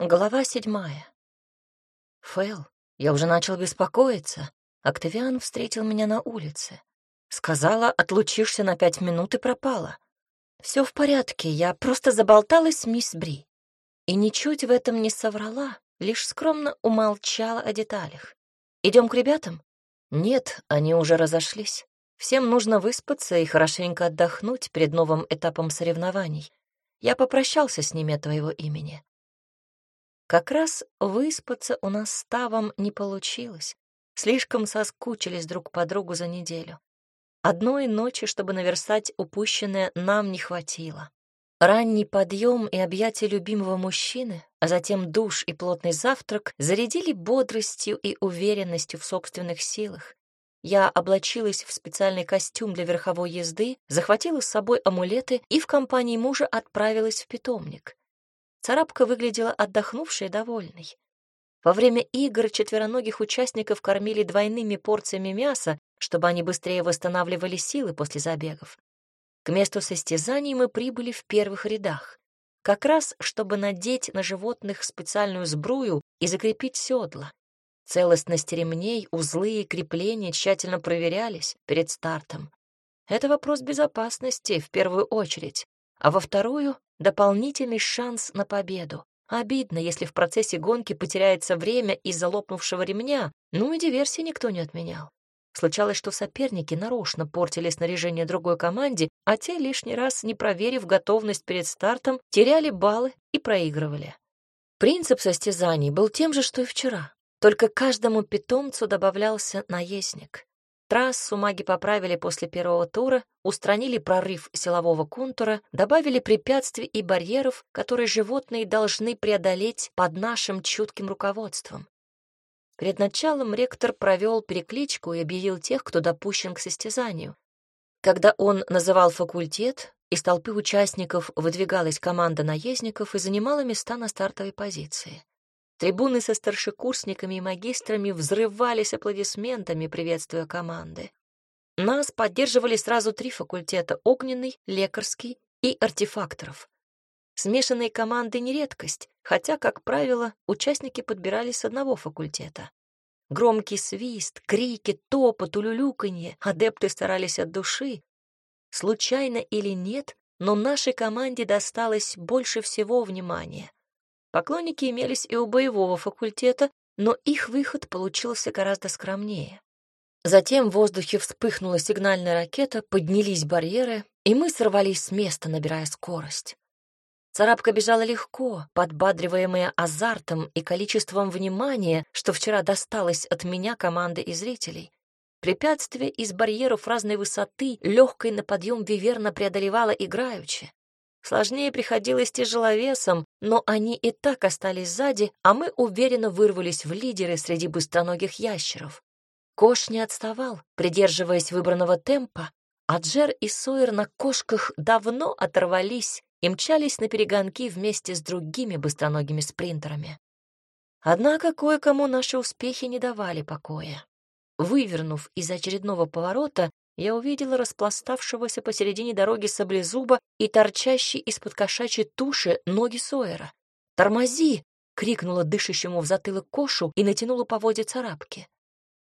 Глава седьмая. Фэл, я уже начал беспокоиться. Октавиан встретил меня на улице. Сказала, отлучишься на пять минут и пропала. Все в порядке, я просто заболталась с мисс Бри. И ничуть в этом не соврала, лишь скромно умолчала о деталях. Идем к ребятам? Нет, они уже разошлись. Всем нужно выспаться и хорошенько отдохнуть перед новым этапом соревнований. Я попрощался с ними от твоего имени. Как раз выспаться у нас с Тавом не получилось. Слишком соскучились друг по другу за неделю. Одной ночи, чтобы наверстать упущенное, нам не хватило. Ранний подъем и объятия любимого мужчины, а затем душ и плотный завтрак зарядили бодростью и уверенностью в собственных силах. Я облачилась в специальный костюм для верховой езды, захватила с собой амулеты и в компании мужа отправилась в питомник. Царапка выглядела отдохнувшей и довольной. Во время игр четвероногих участников кормили двойными порциями мяса, чтобы они быстрее восстанавливали силы после забегов. К месту состязаний мы прибыли в первых рядах, как раз чтобы надеть на животных специальную сбрую и закрепить седла. Целостность ремней, узлы и крепления тщательно проверялись перед стартом. Это вопрос безопасности в первую очередь, а во вторую — дополнительный шанс на победу. Обидно, если в процессе гонки потеряется время из-за лопнувшего ремня, ну и диверсии никто не отменял. Случалось, что соперники нарочно портили снаряжение другой команде, а те, лишний раз не проверив готовность перед стартом, теряли баллы и проигрывали. Принцип состязаний был тем же, что и вчера, только каждому питомцу добавлялся наездник. Трассу маги поправили после первого тура, устранили прорыв силового контура, добавили препятствий и барьеров, которые животные должны преодолеть под нашим чутким руководством. Перед началом ректор провел перекличку и объявил тех, кто допущен к состязанию. Когда он называл факультет, из толпы участников выдвигалась команда наездников и занимала места на стартовой позиции. Трибуны со старшекурсниками и магистрами взрывались аплодисментами, приветствуя команды. Нас поддерживали сразу три факультета — огненный, лекарский и артефакторов. Смешанные команды — не редкость, хотя, как правило, участники подбирались с одного факультета. Громкий свист, крики, топот, улюлюканье адепты старались от души. Случайно или нет, но нашей команде досталось больше всего внимания. Поклонники имелись и у боевого факультета, но их выход получился гораздо скромнее. Затем в воздухе вспыхнула сигнальная ракета, поднялись барьеры, и мы сорвались с места, набирая скорость. Царапка бежала легко, подбадриваемая азартом и количеством внимания, что вчера досталось от меня команды и зрителей. Препятствия из барьеров разной высоты легкой на подъем Виверна преодолевала играючи. Сложнее приходилось тяжеловесом, но они и так остались сзади, а мы уверенно вырвались в лидеры среди быстроногих ящеров. Кош не отставал, придерживаясь выбранного темпа, а Джер и Сойер на кошках давно оторвались и мчались на перегонки вместе с другими быстроногими спринтерами. Однако кое-кому наши успехи не давали покоя. Вывернув из очередного поворота, я увидела распластавшегося посередине дороги саблезуба и торчащий из-под кошачьей туши ноги Сойера. «Тормози!» — крикнула дышащему в затылок кошу и натянула поводья царапки.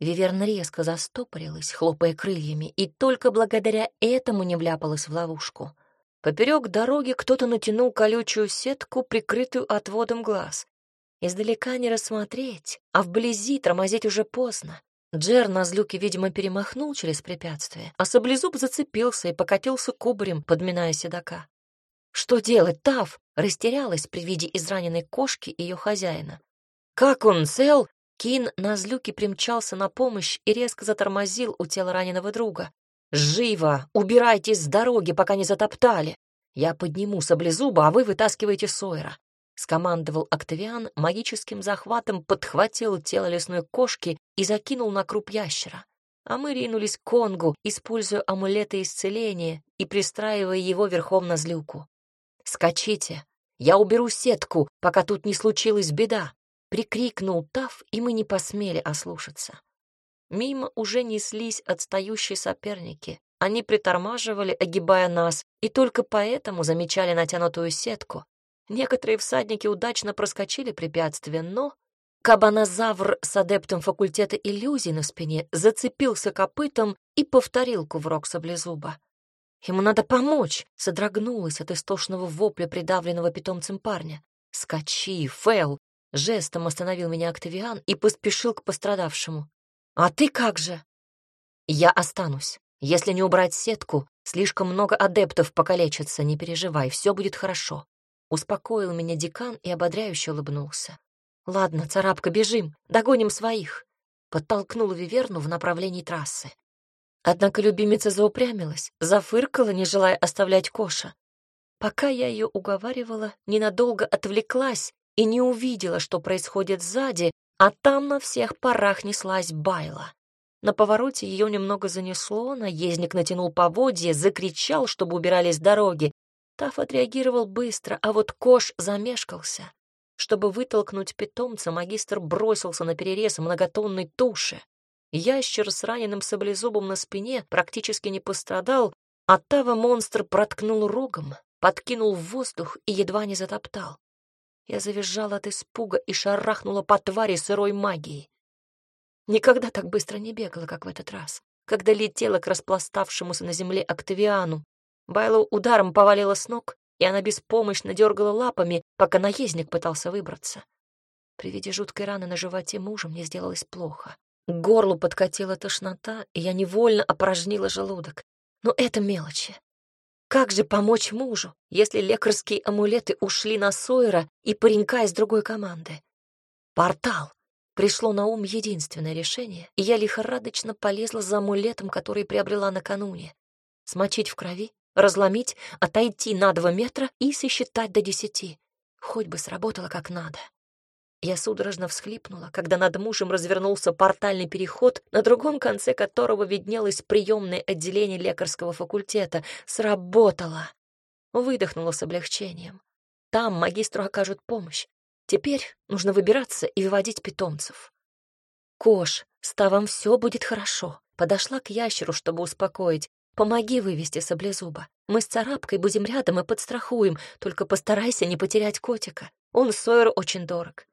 Виверна резко застопорилась, хлопая крыльями, и только благодаря этому не вляпалась в ловушку. Поперек дороги кто-то натянул колючую сетку, прикрытую отводом глаз. Издалека не рассмотреть, а вблизи тормозить уже поздно. Джер на злюке, видимо, перемахнул через препятствие, а саблезуб зацепился и покатился кубарем, подминая седока. «Что делать, Тав?» — растерялась при виде израненной кошки и ее хозяина. «Как он, цел?» Кин на злюке примчался на помощь и резко затормозил у тела раненого друга. «Живо! Убирайтесь с дороги, пока не затоптали! Я подниму саблезуба, а вы вытаскиваете Сойера скомандовал Октавиан, магическим захватом подхватил тело лесной кошки и закинул на круп ящера. А мы ринулись к Конгу, используя амулеты исцеления и пристраивая его верхом на злюку. «Скачите! Я уберу сетку, пока тут не случилась беда!» — прикрикнул Тав, и мы не посмели ослушаться. Мимо уже неслись отстающие соперники. Они притормаживали, огибая нас, и только поэтому замечали натянутую сетку, Некоторые всадники удачно проскочили препятствие, но кабанозавр с адептом факультета иллюзий на спине зацепился копытом и повторил кувырок саблезуба. Ему надо помочь, содрогнулась от истошного вопля придавленного питомцем парня. «Скачи, Фэл!» Жестом остановил меня Октавиан и поспешил к пострадавшему. «А ты как же?» «Я останусь. Если не убрать сетку, слишком много адептов покалечатся, не переживай, все будет хорошо». Успокоил меня декан и ободряюще улыбнулся. «Ладно, царапка, бежим, догоним своих». Подтолкнула Виверну в направлении трассы. Однако любимица заупрямилась, зафыркала, не желая оставлять Коша. Пока я ее уговаривала, ненадолго отвлеклась и не увидела, что происходит сзади, а там на всех парах неслась байла. На повороте ее немного занесло, наездник натянул поводья, закричал, чтобы убирались с дороги. Таф отреагировал быстро, а вот Кош замешкался. Чтобы вытолкнуть питомца, магистр бросился на перерез многотонной туши. Ящер с раненым саблезубом на спине практически не пострадал, а Тава монстр проткнул рогом, подкинул в воздух и едва не затоптал. Я завизжала от испуга и шарахнула по твари сырой магией. Никогда так быстро не бегала, как в этот раз, когда летела к распластавшемуся на земле Октавиану. Байло ударом повалила с ног, и она беспомощно дергала лапами, пока наездник пытался выбраться. При виде жуткой раны на животе мужа мне сделалось плохо. К горлу подкатила тошнота, и я невольно опорожнила желудок. Но это мелочи. Как же помочь мужу, если лекарские амулеты ушли на Сойера и паренька из другой команды? Портал. Пришло на ум единственное решение, и я лихорадочно полезла за амулетом, который приобрела накануне. Смочить в крови, разломить, отойти на два метра и сосчитать до десяти. Хоть бы сработало как надо. Я судорожно всхлипнула, когда над мужем развернулся портальный переход, на другом конце которого виднелось приемное отделение лекарского факультета. Сработало! Выдохнула с облегчением. Там магистру окажут помощь. Теперь нужно выбираться и выводить питомцев. «Кош, с Тавом все будет хорошо». Подошла к ящеру, чтобы успокоить. «Помоги вывести саблезуба. Мы с царапкой будем рядом и подстрахуем, только постарайся не потерять котика. Он Сойер очень дорог.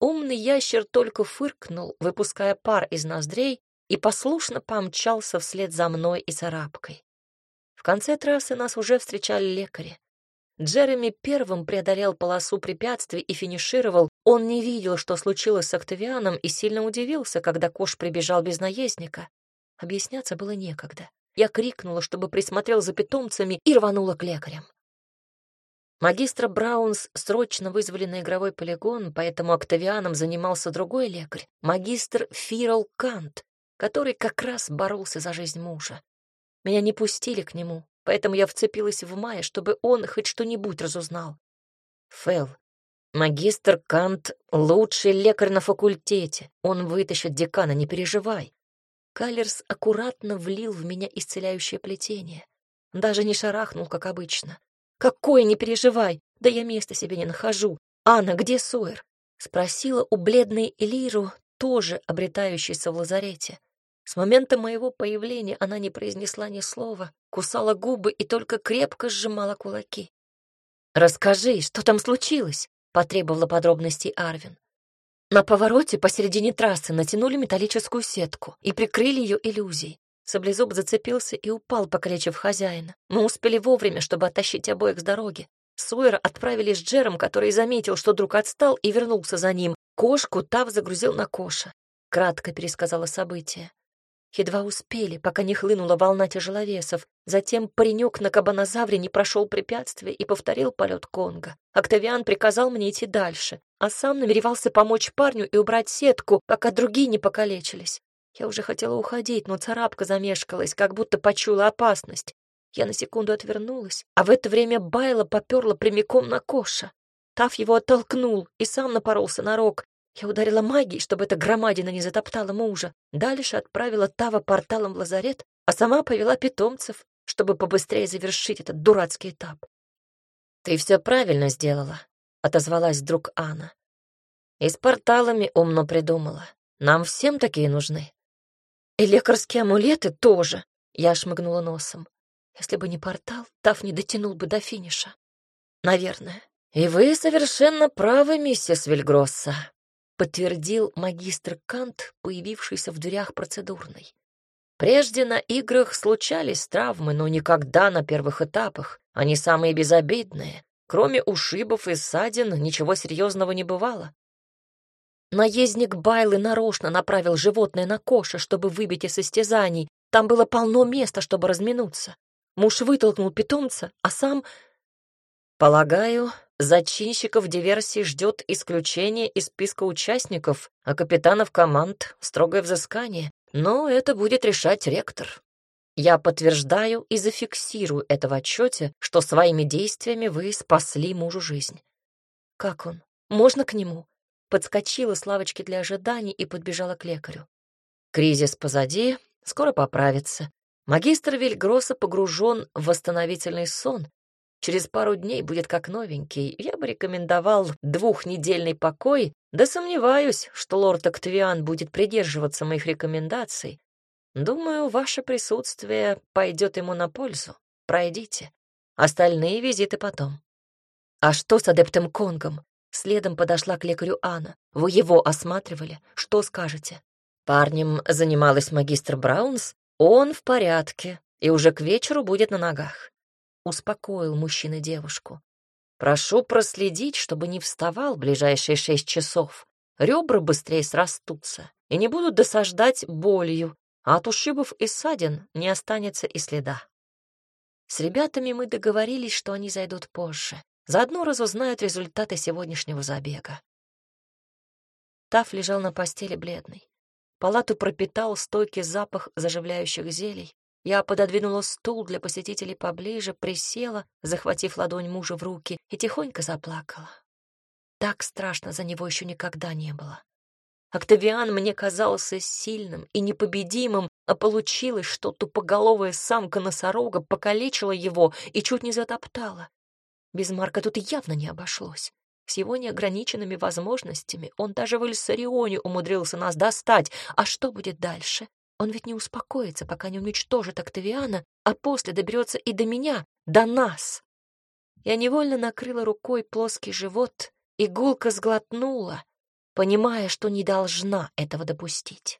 Умный ящер только фыркнул, выпуская пар из ноздрей, и послушно помчался вслед за мной и царапкой. В конце трассы нас уже встречали лекари. Джереми первым преодолел полосу препятствий и финишировал. Он не видел, что случилось с Октавианом, и сильно удивился, когда Кош прибежал без наездника. Объясняться было некогда. Я крикнула, чтобы присмотрел за питомцами, и рванула к лекарям. Магистра Браунс срочно вызвали на игровой полигон, поэтому Октавианом занимался другой лекарь, магистр Фирал Кант, который как раз боролся за жизнь мужа. Меня не пустили к нему, поэтому я вцепилась в Мая, чтобы он хоть что-нибудь разузнал. Фэл, магистр Кант — лучший лекарь на факультете. Он вытащит декана, не переживай. Каллерс аккуратно влил в меня исцеляющее плетение. Даже не шарахнул, как обычно. «Какое, не переживай! Да я места себе не нахожу! Анна, где Сойер?» Спросила у бледной Элиру, тоже обретающейся в лазарете. С момента моего появления она не произнесла ни слова, кусала губы и только крепко сжимала кулаки. «Расскажи, что там случилось?» — потребовала подробностей Арвин. На повороте посередине трассы натянули металлическую сетку и прикрыли ее иллюзией. Саблезуб зацепился и упал, покалечив хозяина. Мы успели вовремя, чтобы оттащить обоих с дороги. Сойера отправили с Джером, который заметил, что друг отстал, и вернулся за ним. Кошку Тав загрузил на Коша. Кратко пересказала события. Едва успели, пока не хлынула волна тяжеловесов. Затем паренек на кабанозавре не прошел препятствия и повторил полет Конга. Октавиан приказал мне идти дальше, а сам намеревался помочь парню и убрать сетку, пока другие не покалечились. Я уже хотела уходить, но царапка замешкалась, как будто почула опасность. Я на секунду отвернулась, а в это время Байла поперла прямиком на Коша. Тав его оттолкнул и сам напоролся на рог. Я ударила магией, чтобы эта громадина не затоптала мужа. Дальше отправила Тава порталом в лазарет, а сама повела питомцев, чтобы побыстрее завершить этот дурацкий этап. «Ты все правильно сделала», — отозвалась вдруг Анна. «И с порталами умно придумала. Нам всем такие нужны. И лекарские амулеты тоже. Я шмыгнула носом. Если бы не портал, Тав не дотянул бы до финиша. Наверное. «И вы совершенно правы, миссис Вильгросса», — подтвердил магистр Кант, появившийся в дверях процедурной. «Прежде на играх случались травмы, но никогда на первых этапах. Они самые безобидные. Кроме ушибов и ссадин ничего серьезного не бывало. Наездник Байлы нарочно направил животное на Коша, чтобы выбить из состязаний. Там было полно места, чтобы разминуться. Муж вытолкнул питомца, а сам... Полагаю, зачинщиков диверсии ждет исключение из списка участников, а капитанов команд — строгое взыскание. Но это будет решать ректор. Я подтверждаю и зафиксирую это в отчете, что своими действиями вы спасли мужу жизнь. Как он? Можно к нему? Подскочила с лавочки для ожиданий и подбежала к лекарю. Кризис позади, скоро поправится. Магистр Вильгросса погружен в восстановительный сон. Через пару дней будет как новенький. Я бы рекомендовал двухнедельный покой, да сомневаюсь, что лорд Октавиан будет придерживаться моих рекомендаций. Думаю, ваше присутствие пойдет ему на пользу. Пройдите. Остальные визиты потом. А что с адептом Конгом? Следом подошла к лекарю Анна. Вы его осматривали? Что скажете? Парнем занималась магистр Браунс. Он в порядке и уже к вечеру будет на ногах. Успокоил мужчина девушку. Прошу проследить, чтобы не вставал ближайшие шесть часов. Ребра быстрее срастутся и не будут досаждать болью, а от ушибов и ссадин не останется и следа. С ребятами мы договорились, что они зайдут позже. Заодно разузнают результаты сегодняшнего забега. Таф лежал на постели бледный. Палату пропитал стойкий запах заживляющих зелий. Я пододвинула стул для посетителей поближе, присела, захватив ладонь мужа в руки, и тихонько заплакала. Так страшно за него еще никогда не было. Октавиан мне казался сильным и непобедимым, а получилось, что тупоголовая самка-носорога покалечила его и чуть не затоптала. Без Марка тут явно не обошлось. С его неограниченными возможностями он даже в Эльсарионе умудрился нас достать. А что будет дальше? Он ведь не успокоится, пока не уничтожит Октавиана, а после доберется и до меня, до нас. Я невольно накрыла рукой плоский живот, и гулко сглотнула, понимая, что не должна этого допустить.